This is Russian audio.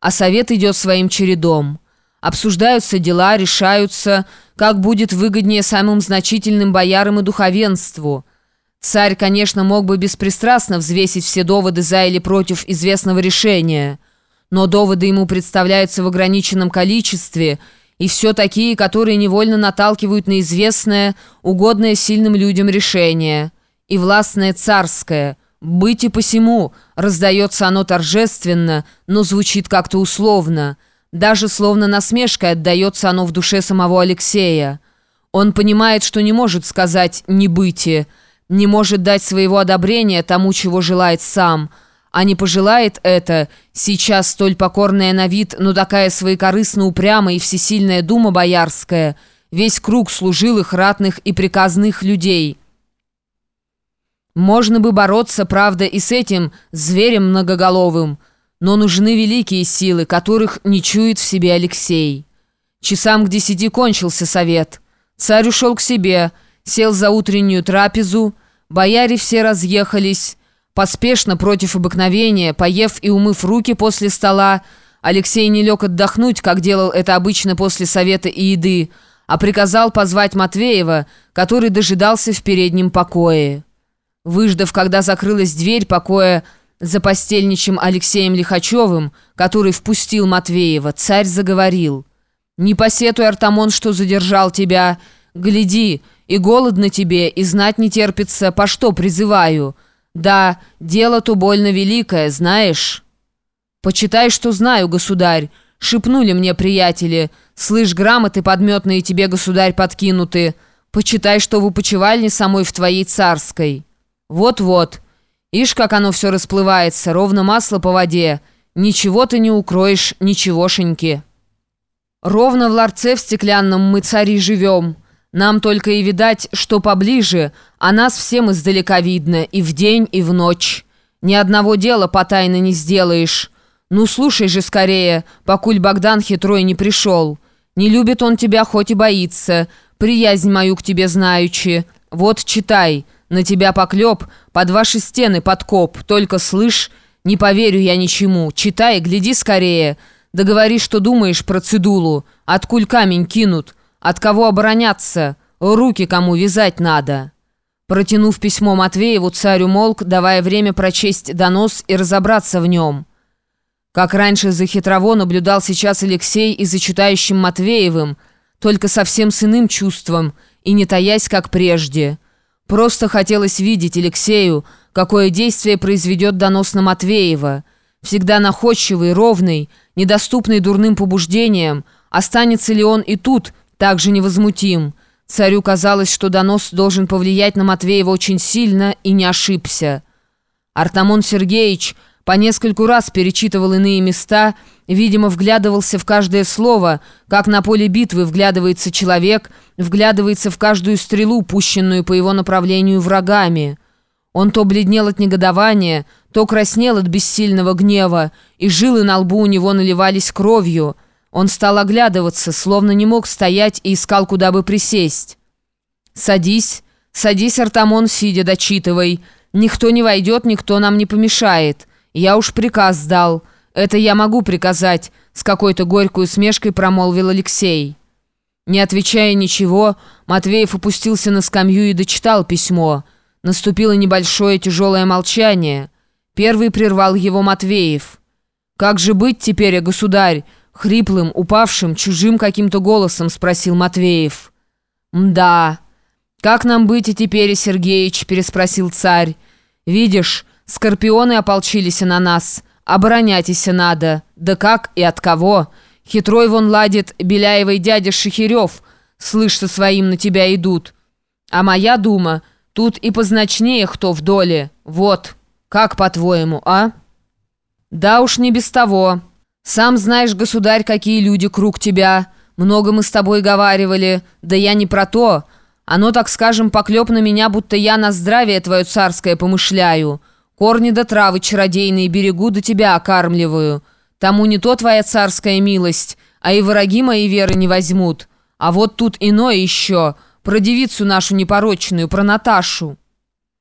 а совет идет своим чередом. Обсуждаются дела, решаются, как будет выгоднее самым значительным боярам и духовенству. Царь, конечно, мог бы беспристрастно взвесить все доводы за или против известного решения, но доводы ему представляются в ограниченном количестве, и все такие, которые невольно наталкивают на известное, угодное сильным людям решение, и властное царское – «Быть и посему» раздается оно торжественно, но звучит как-то условно. Даже словно насмешкой отдается оно в душе самого Алексея. Он понимает, что не может сказать «не быти», не может дать своего одобрения тому, чего желает сам, а не пожелает это, сейчас столь покорная на вид, но такая своекорыстно упрямая и всесильная дума боярская, весь круг служилых, ратных и приказных людей». Можно бы бороться, правда, и с этим зверем многоголовым, но нужны великие силы, которых не чует в себе Алексей. Часам к десяти кончился совет. Царь ушел к себе, сел за утреннюю трапезу, бояре все разъехались. Поспешно, против обыкновения, поев и умыв руки после стола, Алексей не лег отдохнуть, как делал это обычно после совета и еды, а приказал позвать Матвеева, который дожидался в переднем покое. Выждав, когда закрылась дверь покоя за постельничем Алексеем Лихачевым, который впустил Матвеева, царь заговорил. «Не посетуй, Артамон, что задержал тебя. Гляди, и голодно тебе, и знать не терпится, по что призываю. Да, дело-то больно великое, знаешь?» «Почитай, что знаю, государь», — шепнули мне приятели. «Слышь, грамоты подметные тебе, государь, подкинуты. Почитай, что в упочивальне самой в твоей царской». «Вот-вот. Ишь, как оно все расплывается, ровно масло по воде. Ничего ты не укроешь, ничегошеньки». «Ровно в ларце в стеклянном мы цари живем. Нам только и видать, что поближе, а нас всем издалека видно, и в день, и в ночь. Ни одного дела по тайне не сделаешь. Ну, слушай же скорее, покуль Богдан хитрой не пришел. Не любит он тебя, хоть и боится. Приязнь мою к тебе знаючи. Вот, читай». На тебя поклеп, под ваши стены подкоп. Только слышь, не поверю я ничему. Читай, гляди скорее. Да говори, что думаешь про цедулу. Откуль камень кинут? От кого обороняться? Руки кому вязать надо?» Протянув письмо Матвееву, царь умолк, давая время прочесть донос и разобраться в нем. Как раньше за хитрово наблюдал сейчас Алексей и за читающим Матвеевым, только совсем с иным чувством и не таясь, как прежде – Просто хотелось видеть Алексею, какое действие произведет донос на Матвеева. Всегда находчивый, ровный, недоступный дурным побуждениям, останется ли он и тут так же невозмутим. Царю казалось, что донос должен повлиять на Матвеева очень сильно и не ошибся. Артамон Сергеевич по нескольку раз перечитывал иные места, видимо, вглядывался в каждое слово, как на поле битвы вглядывается человек, вглядывается в каждую стрелу, пущенную по его направлению врагами. Он то бледнел от негодования, то краснел от бессильного гнева, и жилы на лбу у него наливались кровью. Он стал оглядываться, словно не мог стоять и искал, куда бы присесть. «Садись, садись, Артамон, сидя, дочитывай. Никто не войдет, никто нам не помешает». «Я уж приказ дал. Это я могу приказать», — с какой-то горькой усмешкой промолвил Алексей. Не отвечая ничего, Матвеев опустился на скамью и дочитал письмо. Наступило небольшое тяжелое молчание. Первый прервал его Матвеев. «Как же быть теперь, государь?» Хриплым, упавшим, чужим каким-то голосом спросил Матвеев. «Мда. Как нам быть и теперь, Сергеич?» переспросил царь. «Видишь, Скорпионы ополчились на нас. Оборонятись надо. Да как и от кого? Хитрой вон ладит Беляевой дядя Шехерев. Слышь, со своим на тебя идут. А моя дума, тут и позначнее кто в доле. Вот, как по-твоему, а? Да уж не без того. Сам знаешь, государь, какие люди круг тебя. Много мы с тобой говаривали. Да я не про то. Оно, так скажем, поклеп на меня, будто я на здравие твое царское помышляю». Корни да травы чародейные берегу да тебя окармливаю. Тому не то твоя царская милость, а и враги мои веры не возьмут. А вот тут иное еще, про девицу нашу непорочную, про Наташу».